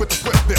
with the whip.